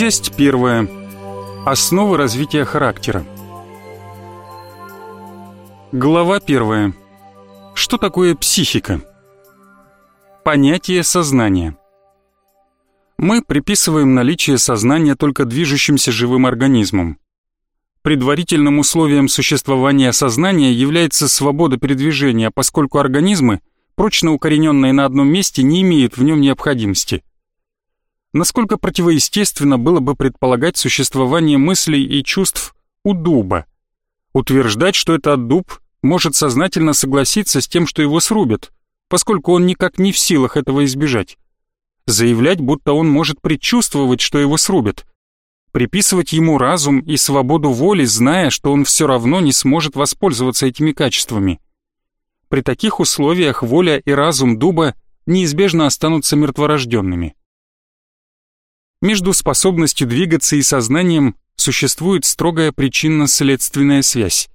Часть первая. Основы развития характера. Глава первая. Что такое психика? Понятие сознания. Мы приписываем наличие сознания только движущимся живым организмам. Предварительным условием существования сознания является свобода передвижения, поскольку организмы, прочно укорененные на одном месте, не имеют в нем необходимости. Насколько противоестественно было бы предполагать существование мыслей и чувств у дуба. Утверждать, что это дуб, может сознательно согласиться с тем, что его срубят, поскольку он никак не в силах этого избежать. Заявлять, будто он может предчувствовать, что его срубят, приписывать ему разум и свободу воли, зная, что он все равно не сможет воспользоваться этими качествами. При таких условиях воля и разум дуба неизбежно останутся мертворожденными. Между способностью двигаться и сознанием существует строгая причинно-следственная связь.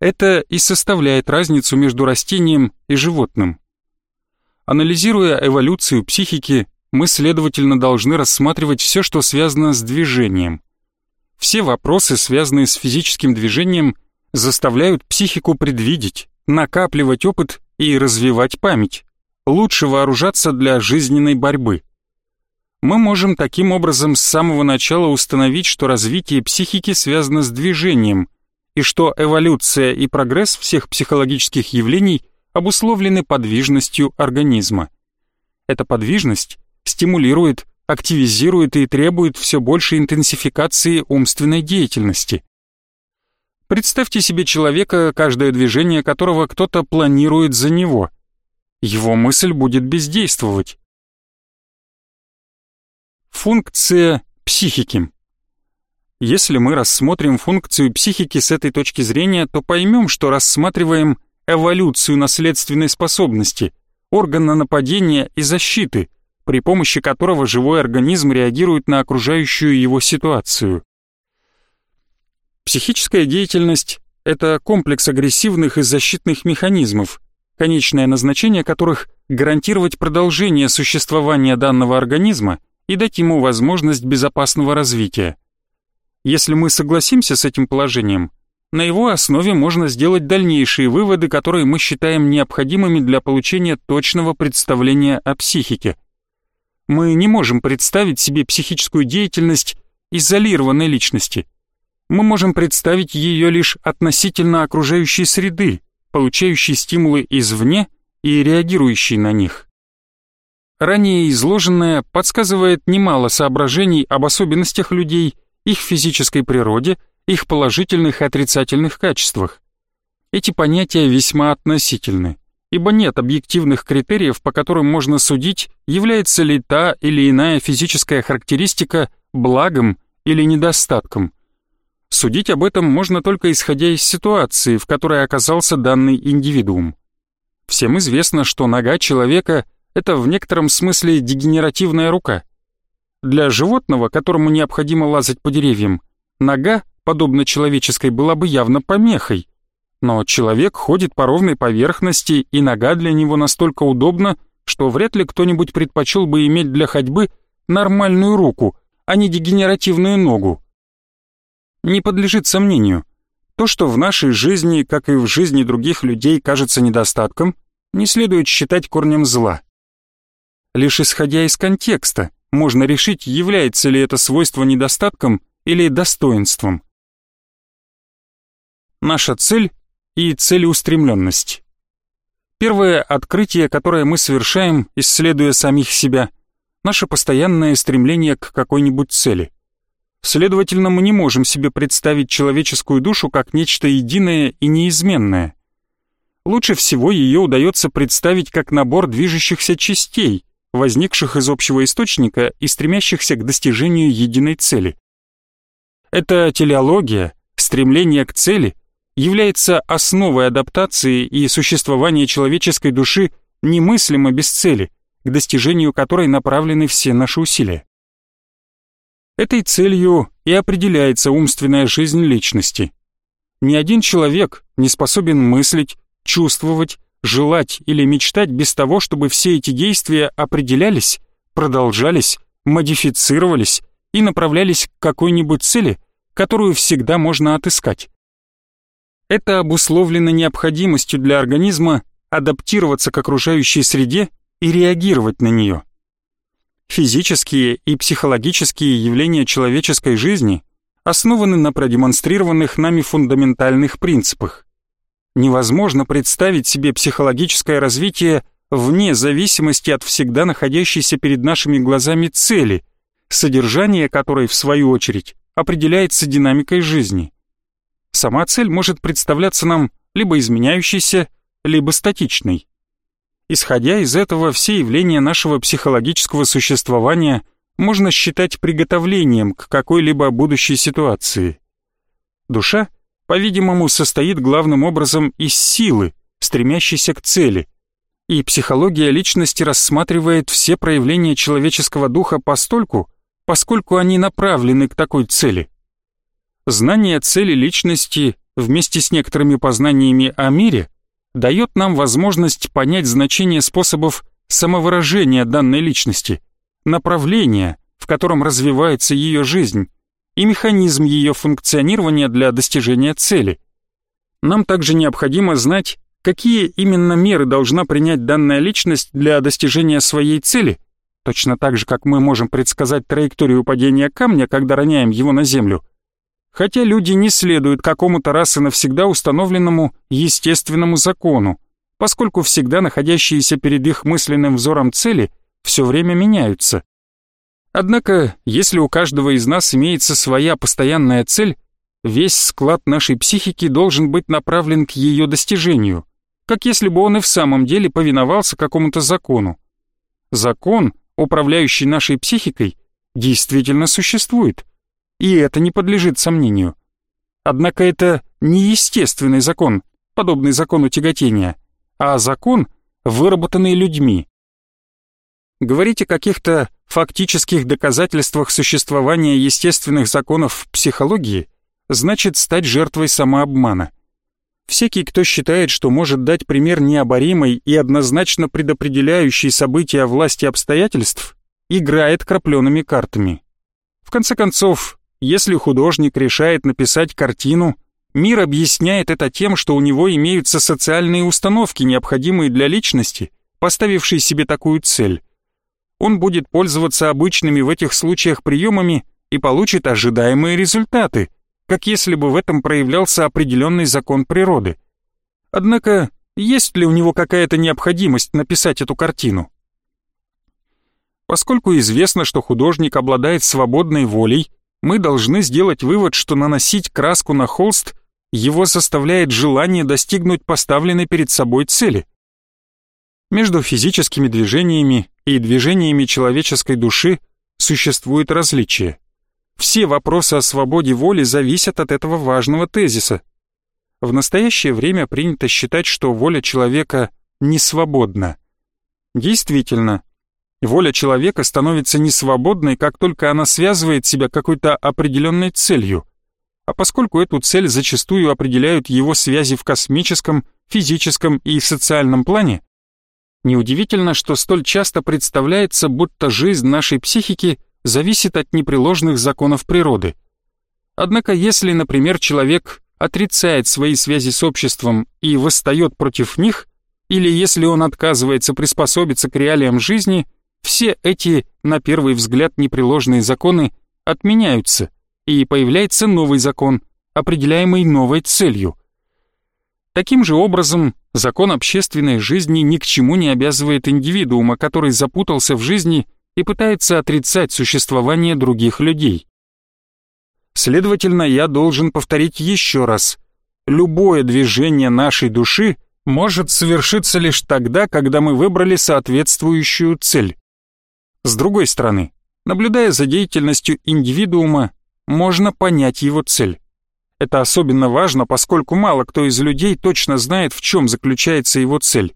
Это и составляет разницу между растением и животным. Анализируя эволюцию психики, мы, следовательно, должны рассматривать все, что связано с движением. Все вопросы, связанные с физическим движением, заставляют психику предвидеть, накапливать опыт и развивать память, лучше вооружаться для жизненной борьбы. Мы можем таким образом с самого начала установить, что развитие психики связано с движением, и что эволюция и прогресс всех психологических явлений обусловлены подвижностью организма. Эта подвижность стимулирует, активизирует и требует все большей интенсификации умственной деятельности. Представьте себе человека, каждое движение которого кто-то планирует за него. Его мысль будет бездействовать. Функция психики. Если мы рассмотрим функцию психики с этой точки зрения, то поймем, что рассматриваем эволюцию наследственной способности, органа нападения и защиты, при помощи которого живой организм реагирует на окружающую его ситуацию. Психическая деятельность – это комплекс агрессивных и защитных механизмов, конечное назначение которых – гарантировать продолжение существования данного организма и дать ему возможность безопасного развития. Если мы согласимся с этим положением, на его основе можно сделать дальнейшие выводы, которые мы считаем необходимыми для получения точного представления о психике – мы не можем представить себе психическую деятельность изолированной личности. Мы можем представить ее лишь относительно окружающей среды, получающей стимулы извне и реагирующей на них. Ранее изложенное подсказывает немало соображений об особенностях людей, их физической природе, их положительных и отрицательных качествах. Эти понятия весьма относительны ибо нет объективных критериев, по которым можно судить, является ли та или иная физическая характеристика благом или недостатком. Судить об этом можно только исходя из ситуации, в которой оказался данный индивидуум. Всем известно, что нога человека – это в некотором смысле дегенеративная рука. Для животного, которому необходимо лазать по деревьям, нога, подобно человеческой, была бы явно помехой – но человек ходит по ровной поверхности, и нога для него настолько удобна, что вряд ли кто-нибудь предпочел бы иметь для ходьбы нормальную руку, а не дегенеративную ногу. Не подлежит сомнению. То, что в нашей жизни, как и в жизни других людей, кажется недостатком, не следует считать корнем зла. Лишь исходя из контекста, можно решить, является ли это свойство недостатком или достоинством. Наша цель и целеустремленность. Первое открытие, которое мы совершаем, исследуя самих себя, наше постоянное стремление к какой-нибудь цели. Следовательно, мы не можем себе представить человеческую душу как нечто единое и неизменное. Лучше всего ее удается представить как набор движущихся частей, возникших из общего источника и стремящихся к достижению единой цели. Это телеология, стремление к цели – является основой адаптации и существования человеческой души немыслимо без цели, к достижению которой направлены все наши усилия. Этой целью и определяется умственная жизнь личности. Ни один человек не способен мыслить, чувствовать, желать или мечтать без того, чтобы все эти действия определялись, продолжались, модифицировались и направлялись к какой-нибудь цели, которую всегда можно отыскать. Это обусловлено необходимостью для организма адаптироваться к окружающей среде и реагировать на нее. Физические и психологические явления человеческой жизни основаны на продемонстрированных нами фундаментальных принципах. Невозможно представить себе психологическое развитие вне зависимости от всегда находящейся перед нашими глазами цели, содержание которой, в свою очередь, определяется динамикой жизни. Сама цель может представляться нам либо изменяющейся, либо статичной. Исходя из этого, все явления нашего психологического существования можно считать приготовлением к какой-либо будущей ситуации. Душа, по-видимому, состоит главным образом из силы, стремящейся к цели, и психология личности рассматривает все проявления человеческого духа постольку, поскольку они направлены к такой цели. Знание цели личности вместе с некоторыми познаниями о мире дает нам возможность понять значение способов самовыражения данной личности, направления, в котором развивается ее жизнь, и механизм ее функционирования для достижения цели. Нам также необходимо знать, какие именно меры должна принять данная личность для достижения своей цели, точно так же, как мы можем предсказать траекторию падения камня, когда роняем его на землю – хотя люди не следуют какому-то раз и навсегда установленному естественному закону, поскольку всегда находящиеся перед их мысленным взором цели все время меняются. Однако, если у каждого из нас имеется своя постоянная цель, весь склад нашей психики должен быть направлен к ее достижению, как если бы он и в самом деле повиновался какому-то закону. Закон, управляющий нашей психикой, действительно существует – и это не подлежит сомнению. Однако это не естественный закон, подобный закону тяготения, а закон, выработанный людьми. Говорить о каких-то фактических доказательствах существования естественных законов в психологии значит стать жертвой самообмана. Всякий, кто считает, что может дать пример необоримой и однозначно предопределяющей события власти обстоятельств, играет крапленными картами. В конце концов, если художник решает написать картину, мир объясняет это тем, что у него имеются социальные установки, необходимые для личности, поставившей себе такую цель. Он будет пользоваться обычными в этих случаях приемами и получит ожидаемые результаты, как если бы в этом проявлялся определенный закон природы. Однако, есть ли у него какая-то необходимость написать эту картину? Поскольку известно, что художник обладает свободной волей, мы должны сделать вывод, что наносить краску на холст его составляет желание достигнуть поставленной перед собой цели. Между физическими движениями и движениями человеческой души существует различие. Все вопросы о свободе воли зависят от этого важного тезиса. В настоящее время принято считать, что воля человека не свободна. Действительно, Воля человека становится несвободной, как только она связывает себя какой-то определенной целью. А поскольку эту цель зачастую определяют его связи в космическом, физическом и социальном плане, неудивительно, что столь часто представляется, будто жизнь нашей психики зависит от непреложных законов природы. Однако если, например, человек отрицает свои связи с обществом и восстает против них, или если он отказывается приспособиться к реалиям жизни – все эти, на первый взгляд, непреложные законы отменяются, и появляется новый закон, определяемый новой целью. Таким же образом, закон общественной жизни ни к чему не обязывает индивидуума, который запутался в жизни и пытается отрицать существование других людей. Следовательно, я должен повторить еще раз. Любое движение нашей души может совершиться лишь тогда, когда мы выбрали соответствующую цель. С другой стороны, наблюдая за деятельностью индивидуума, можно понять его цель. Это особенно важно, поскольку мало кто из людей точно знает, в чем заключается его цель.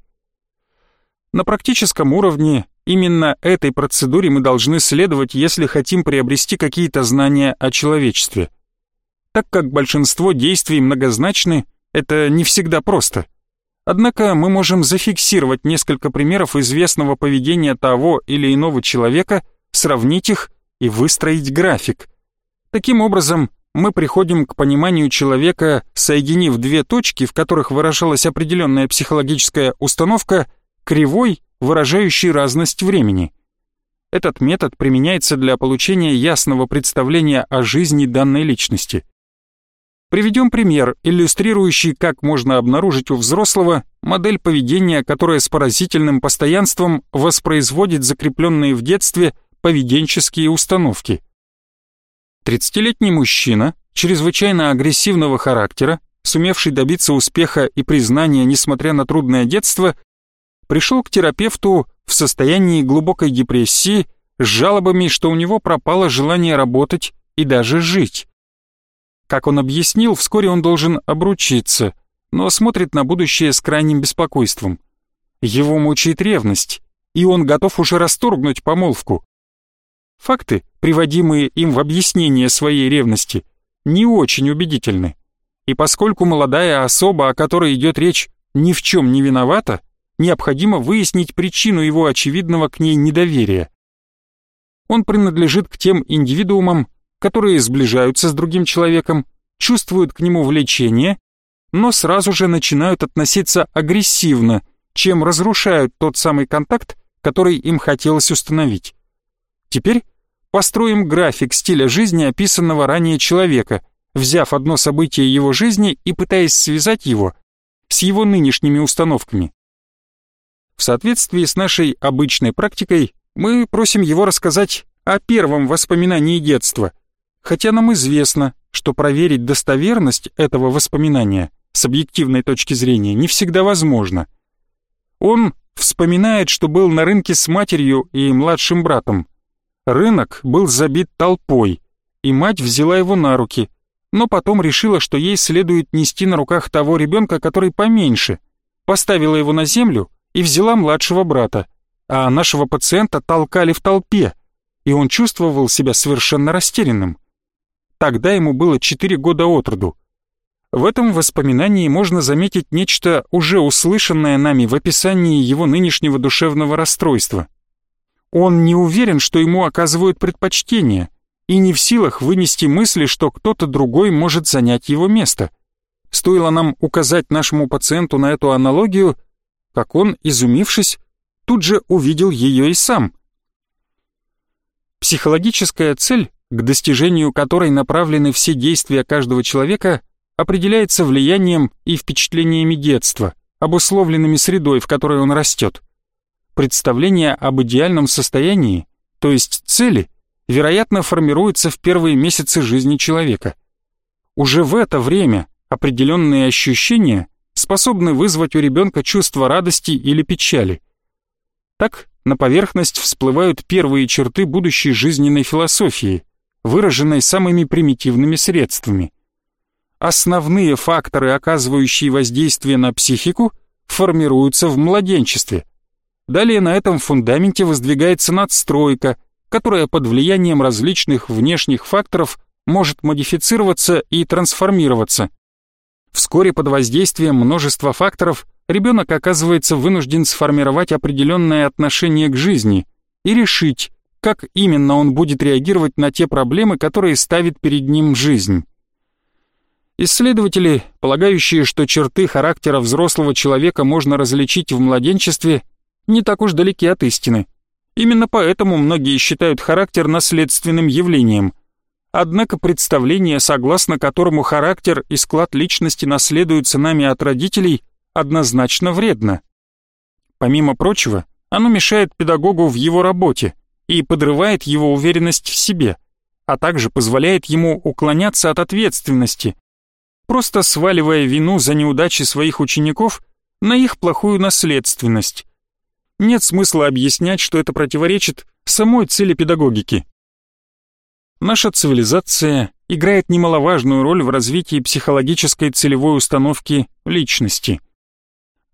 На практическом уровне именно этой процедуре мы должны следовать, если хотим приобрести какие-то знания о человечестве. Так как большинство действий многозначны, это не всегда просто – Однако мы можем зафиксировать несколько примеров известного поведения того или иного человека, сравнить их и выстроить график. Таким образом, мы приходим к пониманию человека, соединив две точки, в которых выражалась определенная психологическая установка, кривой, выражающей разность времени. Этот метод применяется для получения ясного представления о жизни данной личности. Приведем пример, иллюстрирующий, как можно обнаружить у взрослого модель поведения, которая с поразительным постоянством воспроизводит закрепленные в детстве поведенческие установки. 30-летний мужчина, чрезвычайно агрессивного характера, сумевший добиться успеха и признания, несмотря на трудное детство, пришел к терапевту в состоянии глубокой депрессии с жалобами, что у него пропало желание работать и даже жить. Как он объяснил, вскоре он должен обручиться, но смотрит на будущее с крайним беспокойством. Его мучает ревность, и он готов уже расторгнуть помолвку. Факты, приводимые им в объяснение своей ревности, не очень убедительны. И поскольку молодая особа, о которой идет речь, ни в чем не виновата, необходимо выяснить причину его очевидного к ней недоверия. Он принадлежит к тем индивидуумам, которые сближаются с другим человеком, чувствуют к нему влечение, но сразу же начинают относиться агрессивно, чем разрушают тот самый контакт, который им хотелось установить. Теперь построим график стиля жизни описанного ранее человека, взяв одно событие его жизни и пытаясь связать его с его нынешними установками. В соответствии с нашей обычной практикой мы просим его рассказать о первом воспоминании детства, хотя нам известно, что проверить достоверность этого воспоминания с объективной точки зрения не всегда возможно. Он вспоминает, что был на рынке с матерью и младшим братом. Рынок был забит толпой, и мать взяла его на руки, но потом решила, что ей следует нести на руках того ребенка, который поменьше, поставила его на землю и взяла младшего брата, а нашего пациента толкали в толпе, и он чувствовал себя совершенно растерянным. Тогда ему было 4 года от роду. В этом воспоминании можно заметить нечто уже услышанное нами в описании его нынешнего душевного расстройства. Он не уверен, что ему оказывают предпочтение, и не в силах вынести мысли, что кто-то другой может занять его место. Стоило нам указать нашему пациенту на эту аналогию, как он, изумившись, тут же увидел ее и сам. Психологическая цель к достижению которой направлены все действия каждого человека, определяется влиянием и впечатлениями детства, обусловленными средой, в которой он растет. Представление об идеальном состоянии, то есть цели, вероятно, формируется в первые месяцы жизни человека. Уже в это время определенные ощущения способны вызвать у ребенка чувство радости или печали. Так, на поверхность всплывают первые черты будущей жизненной философии, выраженной самыми примитивными средствами. Основные факторы, оказывающие воздействие на психику, формируются в младенчестве. Далее на этом фундаменте воздвигается надстройка, которая под влиянием различных внешних факторов может модифицироваться и трансформироваться. Вскоре под воздействием множества факторов ребенок оказывается вынужден сформировать определенное отношение к жизни и решить, как именно он будет реагировать на те проблемы, которые ставит перед ним жизнь. Исследователи, полагающие, что черты характера взрослого человека можно различить в младенчестве, не так уж далеки от истины. Именно поэтому многие считают характер наследственным явлением. Однако представление, согласно которому характер и склад личности наследуются нами от родителей, однозначно вредно. Помимо прочего, оно мешает педагогу в его работе, и подрывает его уверенность в себе, а также позволяет ему уклоняться от ответственности, просто сваливая вину за неудачи своих учеников на их плохую наследственность. Нет смысла объяснять, что это противоречит самой цели педагогики. Наша цивилизация играет немаловажную роль в развитии психологической целевой установки личности.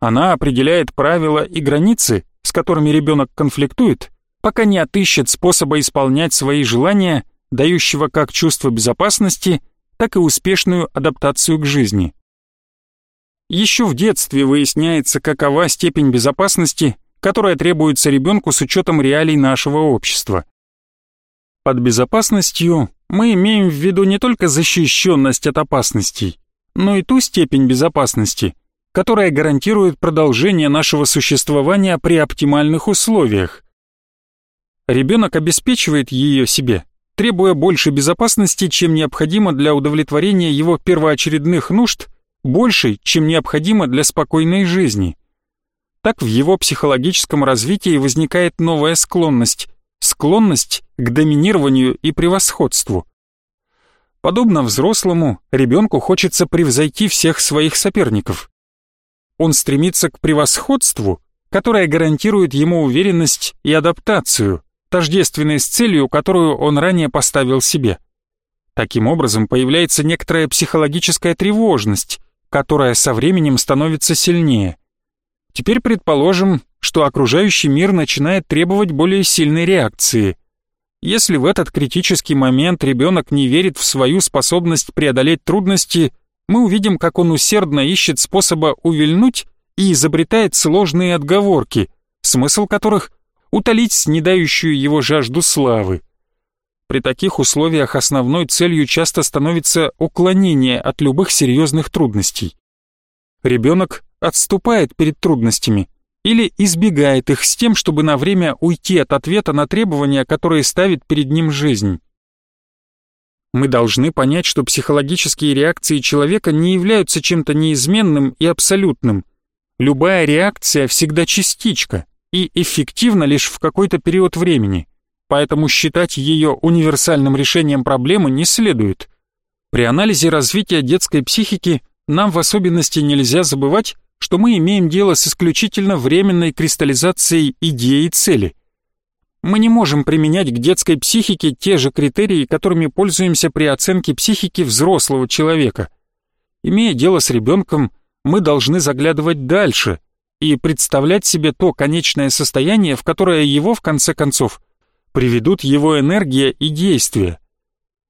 Она определяет правила и границы, с которыми ребенок конфликтует, пока не отыщет способа исполнять свои желания, дающего как чувство безопасности, так и успешную адаптацию к жизни. Еще в детстве выясняется, какова степень безопасности, которая требуется ребенку с учетом реалий нашего общества. Под безопасностью мы имеем в виду не только защищенность от опасностей, но и ту степень безопасности, которая гарантирует продолжение нашего существования при оптимальных условиях. Ребенок обеспечивает ее себе, требуя больше безопасности, чем необходимо для удовлетворения его первоочередных нужд, большей, чем необходимо для спокойной жизни. Так в его психологическом развитии возникает новая склонность склонность к доминированию и превосходству. Подобно взрослому, ребенку хочется превзойти всех своих соперников. Он стремится к превосходству, которое гарантирует ему уверенность и адаптацию, тождественной с целью, которую он ранее поставил себе. Таким образом, появляется некоторая психологическая тревожность, которая со временем становится сильнее. Теперь предположим, что окружающий мир начинает требовать более сильной реакции. Если в этот критический момент ребенок не верит в свою способность преодолеть трудности, мы увидим, как он усердно ищет способа увильнуть и изобретает сложные отговорки, смысл которых — утолить снедающую его жажду славы. При таких условиях основной целью часто становится уклонение от любых серьезных трудностей. Ребенок отступает перед трудностями, или избегает их с тем, чтобы на время уйти от ответа на требования, которые ставит перед ним жизнь. Мы должны понять, что психологические реакции человека не являются чем-то неизменным и абсолютным. Любая реакция всегда частичка и эффективна лишь в какой-то период времени, поэтому считать ее универсальным решением проблемы не следует. При анализе развития детской психики нам в особенности нельзя забывать, что мы имеем дело с исключительно временной кристаллизацией идеи и цели. Мы не можем применять к детской психике те же критерии, которыми пользуемся при оценке психики взрослого человека. Имея дело с ребенком, мы должны заглядывать дальше и представлять себе то конечное состояние, в которое его, в конце концов, приведут его энергия и действия.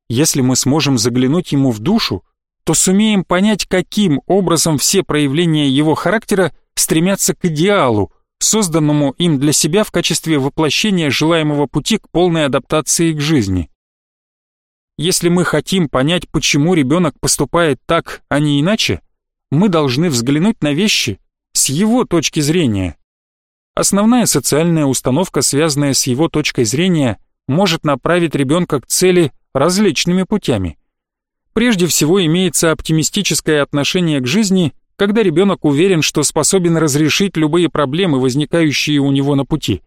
Если мы сможем заглянуть ему в душу, то сумеем понять, каким образом все проявления его характера стремятся к идеалу, созданному им для себя в качестве воплощения желаемого пути к полной адаптации к жизни. Если мы хотим понять, почему ребенок поступает так, а не иначе, мы должны взглянуть на вещи с его точки зрения. Основная социальная установка, связанная с его точкой зрения, может направить ребенка к цели различными путями – Прежде всего имеется оптимистическое отношение к жизни, когда ребенок уверен, что способен разрешить любые проблемы, возникающие у него на пути.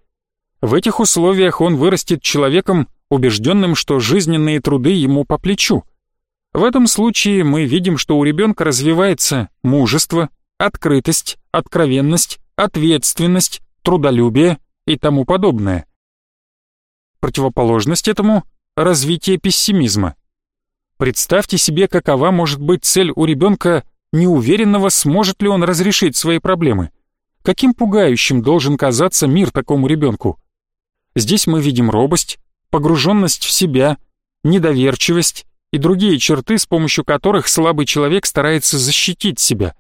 В этих условиях он вырастет человеком, убежденным, что жизненные труды ему по плечу. В этом случае мы видим, что у ребенка развивается мужество, открытость, откровенность, ответственность, трудолюбие и тому подобное. Противоположность этому – развитие пессимизма – Представьте себе, какова может быть цель у ребенка, неуверенного, сможет ли он разрешить свои проблемы. Каким пугающим должен казаться мир такому ребенку? Здесь мы видим робость, погруженность в себя, недоверчивость и другие черты, с помощью которых слабый человек старается защитить себя.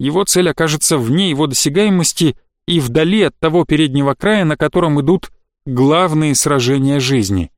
Его цель окажется вне его досягаемости и вдали от того переднего края, на котором идут главные сражения жизни.